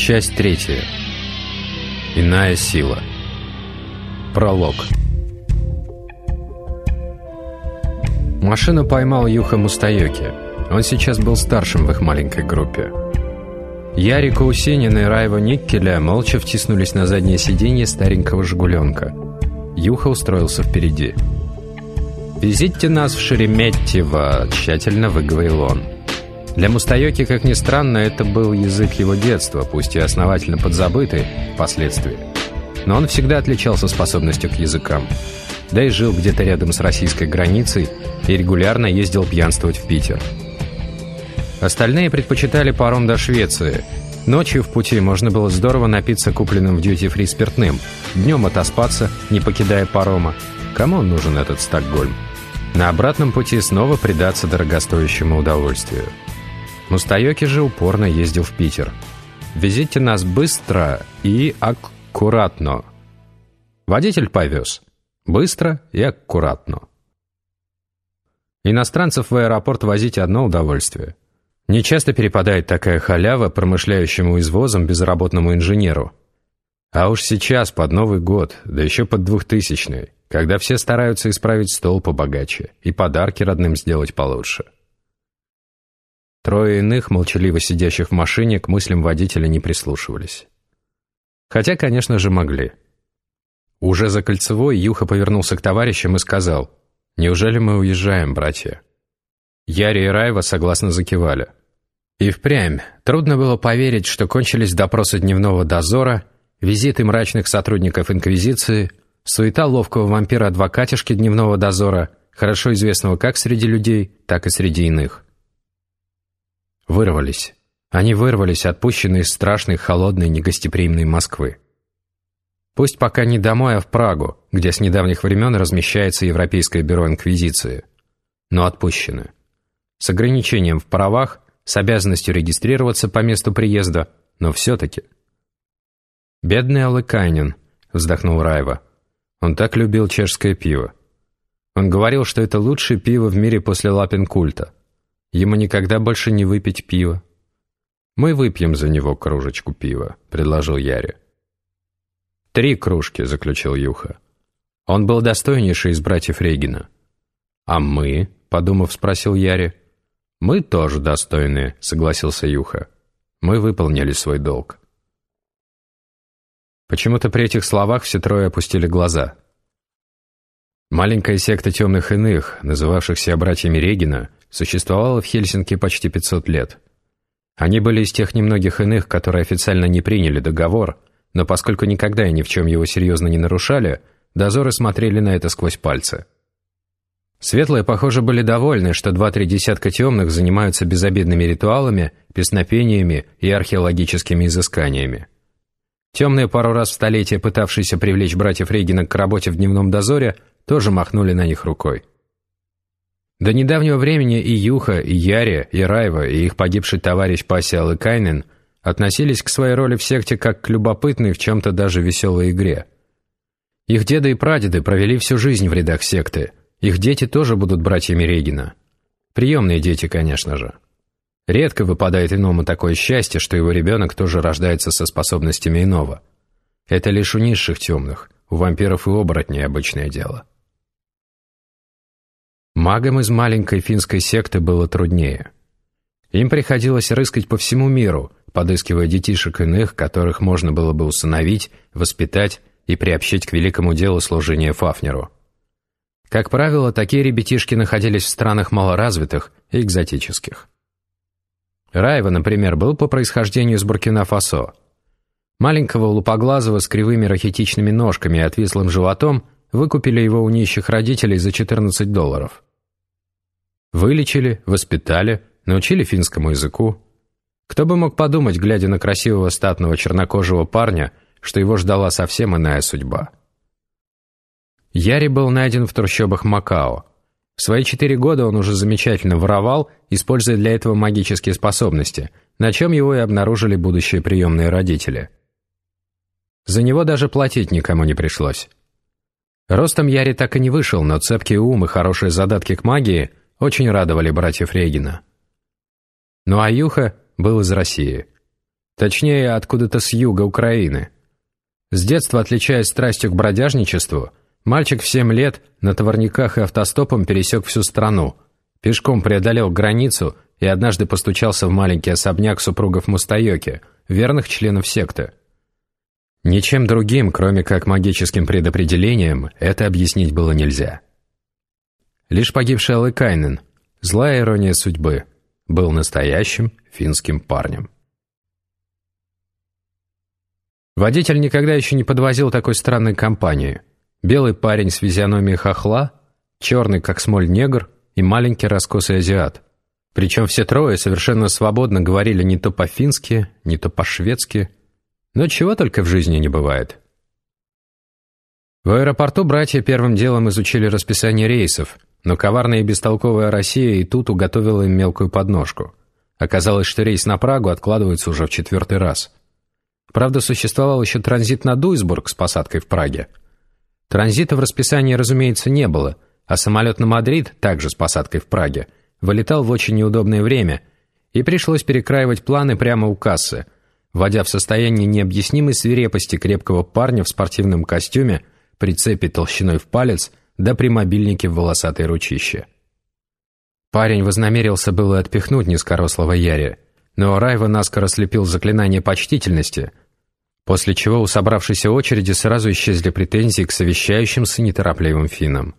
Часть третья. Иная сила. Пролог. Машину поймал Юха Мустаёки. Он сейчас был старшим в их маленькой группе. Ярик Усенин и Раева Никкеля молча втиснулись на заднее сиденье старенького «Жигуленка». Юха устроился впереди. «Везите нас в Шереметьево», — тщательно выговорил он. Для Мустаёки, как ни странно, это был язык его детства, пусть и основательно подзабытый впоследствии. Но он всегда отличался способностью к языкам. Да и жил где-то рядом с российской границей и регулярно ездил пьянствовать в Питер. Остальные предпочитали паром до Швеции. Ночью в пути можно было здорово напиться купленным в дьюти-фри спиртным, днем отоспаться, не покидая парома. Кому нужен этот Стокгольм? На обратном пути снова предаться дорогостоящему удовольствию. Мустаёки же упорно ездил в Питер. «Везите нас быстро и аккуратно». Водитель повез. Быстро и аккуратно. Иностранцев в аэропорт возить одно удовольствие. Не часто перепадает такая халява промышляющему извозом безработному инженеру. А уж сейчас, под Новый год, да еще под двухтысячный, когда все стараются исправить стол побогаче и подарки родным сделать получше. Трое иных, молчаливо сидящих в машине, к мыслям водителя не прислушивались. Хотя, конечно же, могли. Уже за кольцевой Юха повернулся к товарищам и сказал, «Неужели мы уезжаем, братья?» Яри и Раева согласно закивали. И впрямь, трудно было поверить, что кончились допросы дневного дозора, визиты мрачных сотрудников Инквизиции, суета ловкого вампира-адвокатишки дневного дозора, хорошо известного как среди людей, так и среди иных – Вырвались. Они вырвались, отпущенные из страшной, холодной, негостеприимной Москвы. Пусть пока не домой, а в Прагу, где с недавних времен размещается Европейское бюро Инквизиции. Но отпущены. С ограничением в правах, с обязанностью регистрироваться по месту приезда, но все-таки. «Бедный Алыкайнин», — вздохнул Раева. «Он так любил чешское пиво. Он говорил, что это лучшее пиво в мире после Лапенкульта. Ему никогда больше не выпить пива. «Мы выпьем за него кружечку пива», — предложил Яре. «Три кружки», — заключил Юха. Он был достойнейший из братьев Регина. «А мы?» — подумав, спросил Яре. «Мы тоже достойные», — согласился Юха. «Мы выполнили свой долг». Почему-то при этих словах все трое опустили глаза. Маленькая секта темных иных, называвшихся братьями Регина, существовала в Хельсинки почти 500 лет. Они были из тех немногих иных, которые официально не приняли договор, но поскольку никогда и ни в чем его серьезно не нарушали, дозоры смотрели на это сквозь пальцы. Светлые, похоже, были довольны, что два-три десятка темных занимаются безобидными ритуалами, песнопениями и археологическими изысканиями. Темные, пару раз в столетие пытавшиеся привлечь братьев Регина к работе в дневном дозоре, тоже махнули на них рукой. До недавнего времени и Юха, и Яре, и Райва, и их погибший товарищ Пася Алыкайнен относились к своей роли в секте как к любопытной в чем-то даже веселой игре. Их деды и прадеды провели всю жизнь в рядах секты. Их дети тоже будут братьями Регина. Приемные дети, конечно же. Редко выпадает иному такое счастье, что его ребенок тоже рождается со способностями иного. Это лишь у низших темных, у вампиров и оборотней обычное дело. Магам из маленькой финской секты было труднее. Им приходилось рыскать по всему миру, подыскивая детишек иных, которых можно было бы усыновить, воспитать и приобщить к великому делу служения Фафнеру. Как правило, такие ребятишки находились в странах малоразвитых и экзотических. Раева, например, был по происхождению из Буркина-Фасо. Маленького лупоглазого с кривыми рахитичными ножками и отвислым животом выкупили его у нищих родителей за 14 долларов. Вылечили, воспитали, научили финскому языку. Кто бы мог подумать, глядя на красивого статного чернокожего парня, что его ждала совсем иная судьба. Яри был найден в трущобах Макао. В свои четыре года он уже замечательно воровал, используя для этого магические способности, на чем его и обнаружили будущие приемные родители. За него даже платить никому не пришлось. Ростом Яри так и не вышел, но цепкий ум и хорошие задатки к магии очень радовали братьев Регина. Ну а Юха был из России. Точнее, откуда-то с юга Украины. С детства, отличаясь страстью к бродяжничеству, мальчик в семь лет на товарниках и автостопом пересек всю страну, пешком преодолел границу и однажды постучался в маленький особняк супругов Мустайоки, верных членов секты. Ничем другим, кроме как магическим предопределением, это объяснить было нельзя. Лишь погибший Алыкайнен, злая ирония судьбы, был настоящим финским парнем. Водитель никогда еще не подвозил такой странной компании. Белый парень с физиономией хохла, черный, как смоль негр, и маленький раскосый азиат. Причем все трое совершенно свободно говорили не то по-фински, не то по-шведски, но чего только в жизни не бывает. В аэропорту братья первым делом изучили расписание рейсов, но коварная и бестолковая Россия и тут уготовила им мелкую подножку. Оказалось, что рейс на Прагу откладывается уже в четвертый раз. Правда, существовал еще транзит на Дуйсбург с посадкой в Праге. Транзита в расписании, разумеется, не было, а самолет на Мадрид, также с посадкой в Праге, вылетал в очень неудобное время, и пришлось перекраивать планы прямо у кассы – вводя в состояние необъяснимой свирепости крепкого парня в спортивном костюме, при цепи толщиной в палец, да при мобильнике в волосатой ручище. Парень вознамерился было отпихнуть низкорослого Яри, но Райва наскоро слепил заклинание почтительности, после чего у собравшейся очереди сразу исчезли претензии к совещающимся неторопливым финнам.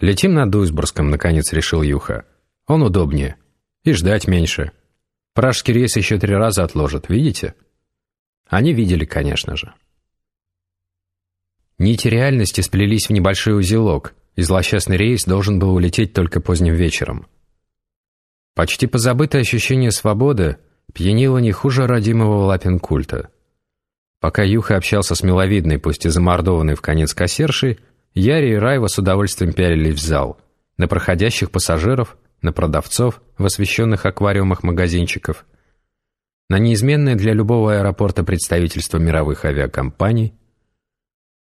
«Летим на Дуйсбургском», — наконец решил Юха. «Он удобнее. И ждать меньше». Пражский рейс еще три раза отложат, видите? Они видели, конечно же. Нити реальности сплелись в небольшой узелок, и злосчастный рейс должен был улететь только поздним вечером. Почти позабытое ощущение свободы пьянило не хуже родимого лапин-культа. Пока Юха общался с миловидной, пусть и замордованной в конец кассершей, Яри и Райва с удовольствием пялились в зал, на проходящих пассажиров, на продавцов в освещенных аквариумах магазинчиков, на неизменное для любого аэропорта представительство мировых авиакомпаний.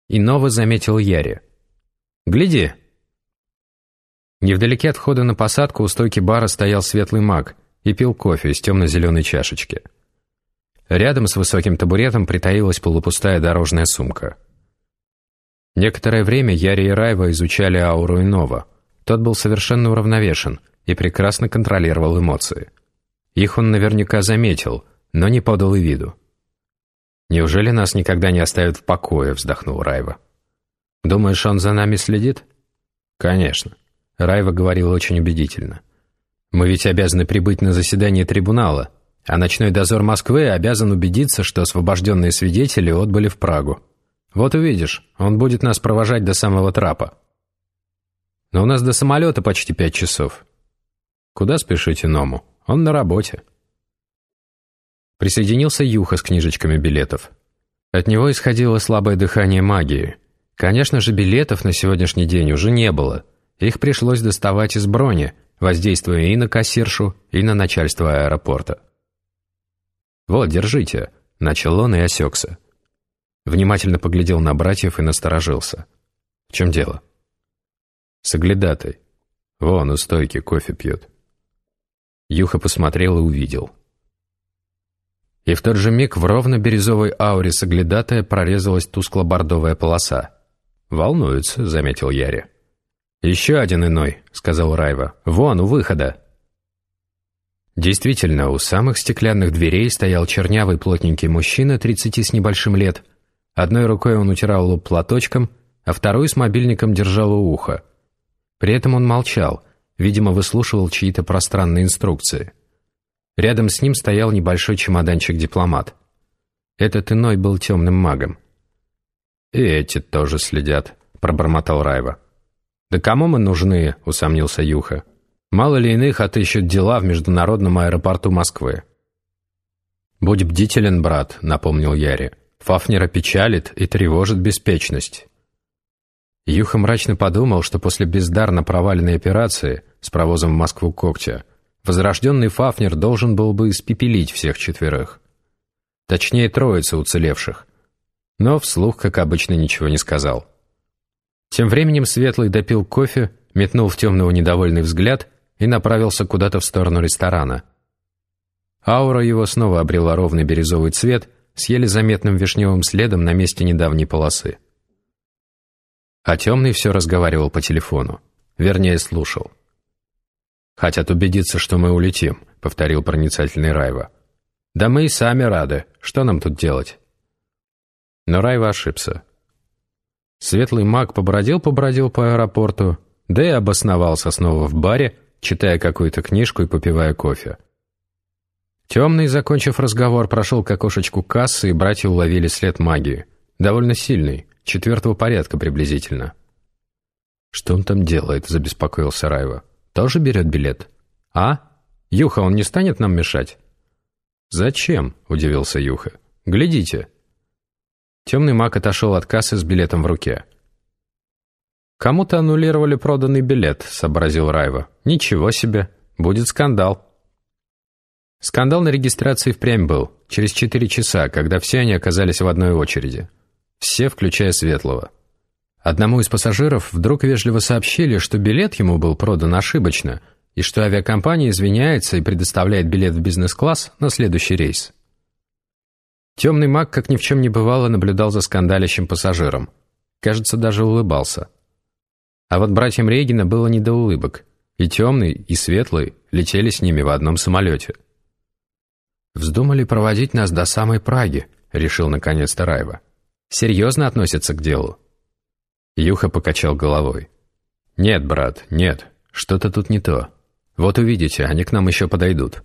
Иного заметил Яри. «Гляди!» Невдалеке от входа на посадку у стойки бара стоял светлый маг и пил кофе из темно-зеленой чашечки. Рядом с высоким табуретом притаилась полупустая дорожная сумка. Некоторое время Яри и Райва изучали ауру Инова. Тот был совершенно уравновешен – и прекрасно контролировал эмоции. Их он наверняка заметил, но не подал и виду. «Неужели нас никогда не оставят в покое?» — вздохнул Райва. «Думаешь, он за нами следит?» «Конечно». Райва говорил очень убедительно. «Мы ведь обязаны прибыть на заседание трибунала, а ночной дозор Москвы обязан убедиться, что освобожденные свидетели отбыли в Прагу. Вот увидишь, он будет нас провожать до самого трапа. Но у нас до самолета почти пять часов. Куда спешить иному? Он на работе. Присоединился Юха с книжечками билетов. От него исходило слабое дыхание магии. Конечно же, билетов на сегодняшний день уже не было. Их пришлось доставать из брони, воздействуя и на кассиршу, и на начальство аэропорта. «Вот, держите», — начал он и осекся. Внимательно поглядел на братьев и насторожился. «В чем дело?» «Соглядатай. Вон, у стойки кофе пьет». Юха посмотрел и увидел. И в тот же миг в ровно-бирюзовой ауре соглядатая прорезалась тускло-бордовая полоса. «Волнуется», — заметил Яри. «Еще один иной», — сказал Райва. «Вон, у выхода». Действительно, у самых стеклянных дверей стоял чернявый плотненький мужчина, тридцати с небольшим лет. Одной рукой он утирал лоб платочком, а второй с мобильником держал у уха. При этом он молчал — Видимо, выслушивал чьи-то пространные инструкции. Рядом с ним стоял небольшой чемоданчик-дипломат. Этот иной был темным магом. «И эти тоже следят», — пробормотал Райва. «Да кому мы нужны?» — усомнился Юха. «Мало ли иных отыщут дела в международном аэропорту Москвы». «Будь бдителен, брат», — напомнил Яри. «Фафнера печалит и тревожит беспечность». Юха мрачно подумал, что после бездарно проваленной операции с провозом в Москву когтя, возрожденный Фафнер должен был бы испепелить всех четверых. Точнее, троицы уцелевших. Но вслух, как обычно, ничего не сказал. Тем временем Светлый допил кофе, метнул в темного недовольный взгляд и направился куда-то в сторону ресторана. Аура его снова обрела ровный бирюзовый цвет с еле заметным вишневым следом на месте недавней полосы. А темный все разговаривал по телефону. Вернее, слушал. «Хотят убедиться, что мы улетим», — повторил проницательный Райва. «Да мы и сами рады. Что нам тут делать?» Но Райва ошибся. Светлый маг побродил-побродил по аэропорту, да и обосновался снова в баре, читая какую-то книжку и попивая кофе. Темный, закончив разговор, прошел к окошечку кассы, и братья уловили след магии. Довольно сильный, четвертого порядка приблизительно. «Что он там делает?» – забеспокоился Райва. «Тоже берет билет?» «А? Юха, он не станет нам мешать?» «Зачем?» – удивился Юха. «Глядите». Темный маг отошел от кассы с билетом в руке. «Кому-то аннулировали проданный билет», — сообразил Райва. «Ничего себе! Будет скандал». Скандал на регистрации впрямь был, через четыре часа, когда все они оказались в одной очереди. Все, включая Светлого. Одному из пассажиров вдруг вежливо сообщили, что билет ему был продан ошибочно, и что авиакомпания извиняется и предоставляет билет в бизнес-класс на следующий рейс. Темный маг, как ни в чем не бывало, наблюдал за скандалящим пассажиром. Кажется, даже улыбался. А вот братьям Регина было не до улыбок. И темный, и светлый летели с ними в одном самолете. «Вздумали проводить нас до самой Праги», — решил наконец-то Райва. «Серьезно относятся к делу?» Юха покачал головой. «Нет, брат, нет, что-то тут не то. Вот увидите, они к нам еще подойдут».